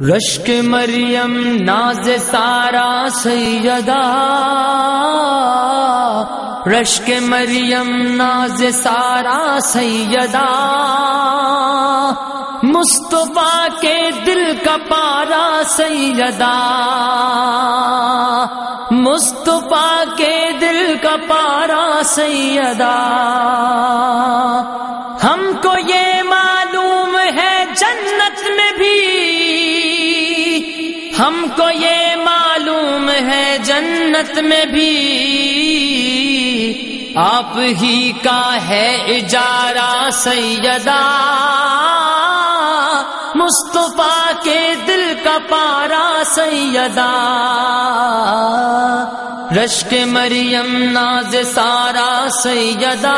رشک مریم ناز سارا سیدا رشک مریم ناز سارا سیدا مصطفیٰ کے دل کا پارا سیدا مصطفیٰ کے دل کا پارا سیدا ہم کو یہ ہم کو یہ معلوم ہے جنت میں بھی آپ ہی کا ہے اجارہ سیدہ مصطفیٰ کے دل کا پارا سیدہ رشک مریم ناز سارا سیدہ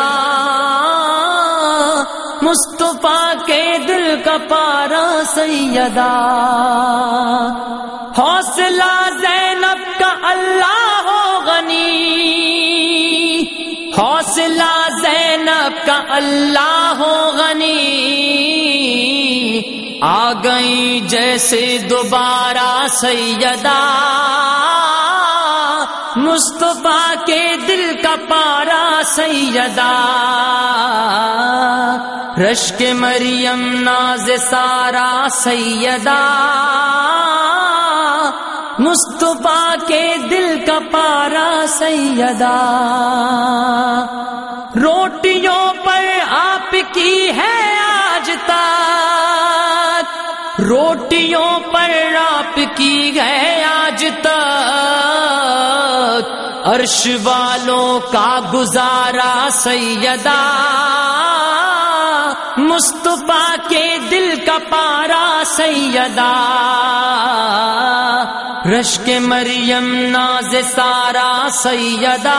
مصطفیٰ کے دل کا پارا سیدہ حوصلہ زینب کا اللہ ہو غنی۔ حوصلہ زینب کا اللہ ہو غنی۔ آ گئی جیسے دوبارہ سیدہ۔ مصطفیٰ کے دل کا پارا سیدہ۔ رشک مریم ناز سارا سیدہ۔ مصطفیٰ کے دل کا پارا سیدہ۔ روٹیوں پر آپ کی ہے آج تک روٹیوں پر آپ کی ہے آج تک عرش والوں کا گزارا سیدہ۔ مصطفیٰ کے دل کا پارا سیدہ رشک مریم ناز سارا سیدہ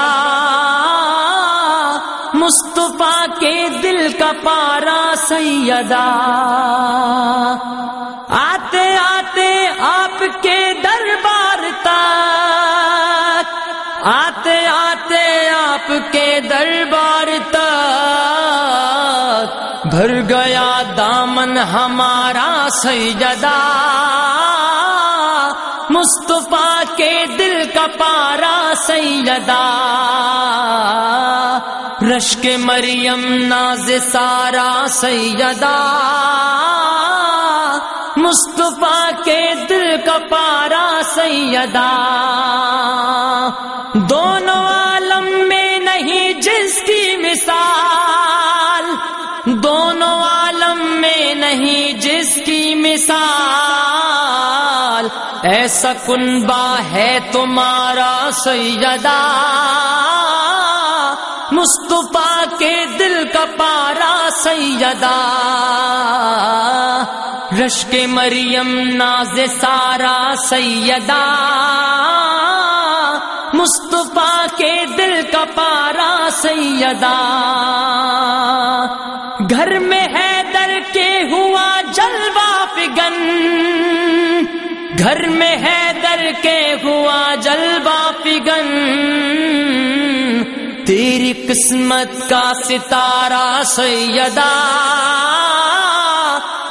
مصطفیٰ کے دل کا پارا سیدہ آتے آتے آپ کے دربار تک آتے آتے آپ کے دربار بھر گیا دامن ہمارا سیدہ مصطفیٰ کے دل کا پارا سیدہ رشک مریم ناز سارا سیدہ مصطفیٰ کے دل کا پارا سیدہ دونوں عالم میں نہیں جس کی مثال۔ ایسا کنبا ہے تمہارا سیدہ مصطفیٰ کے دل کا پارا سیدہ رشک مریم ناز سارا سیدہ مصطفیٰ کے دل کا پارا سیدہ گھر میں ہے در کے ہوا جلوہ فگن گھر میں ہے در کے ہوا جلوہ فگن۔ تیری قسمت کا ستارہ سیدہ۔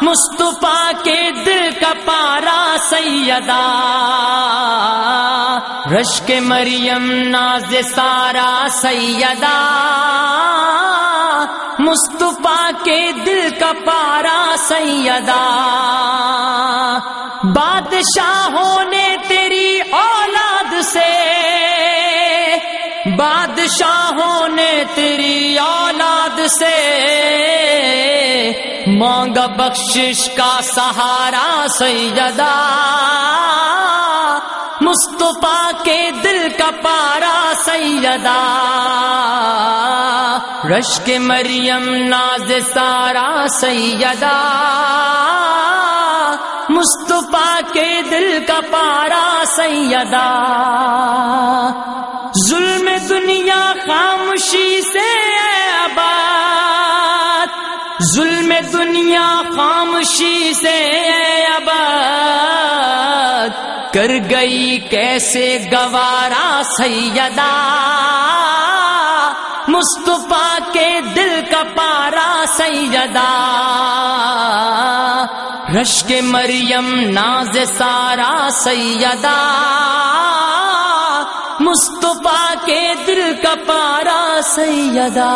مصطفیٰ کے دل کا پارا سیدہ۔ رشک مریم ناز سارا سیدہ۔ مصطفیٰ کے دل کا پارا سیدہ۔ بادشاہوں نے تیری اولاد سے، بادشاہوں نے تیری اولاد سے۔ مانگا بخشش کا سہارا سیدہ، مصطفیٰ کے دل کا پارا سیدہ۔ رشک مریم ناز سارا سیدہ۔ مصطفیٰ کے دل کا پارا سیدہ۔ ظلم دنیا خاموشی سے آباد۔ ظلم دنیا خاموشی سے آباد۔ کر گئی کیسے گوارا سیدہ۔ مصطفیٰ کے دل کا پارا سیدہ۔ رشک مریم ناز سارا سیدہ مصطفیٰ کے دل کا پارا سیدہ۔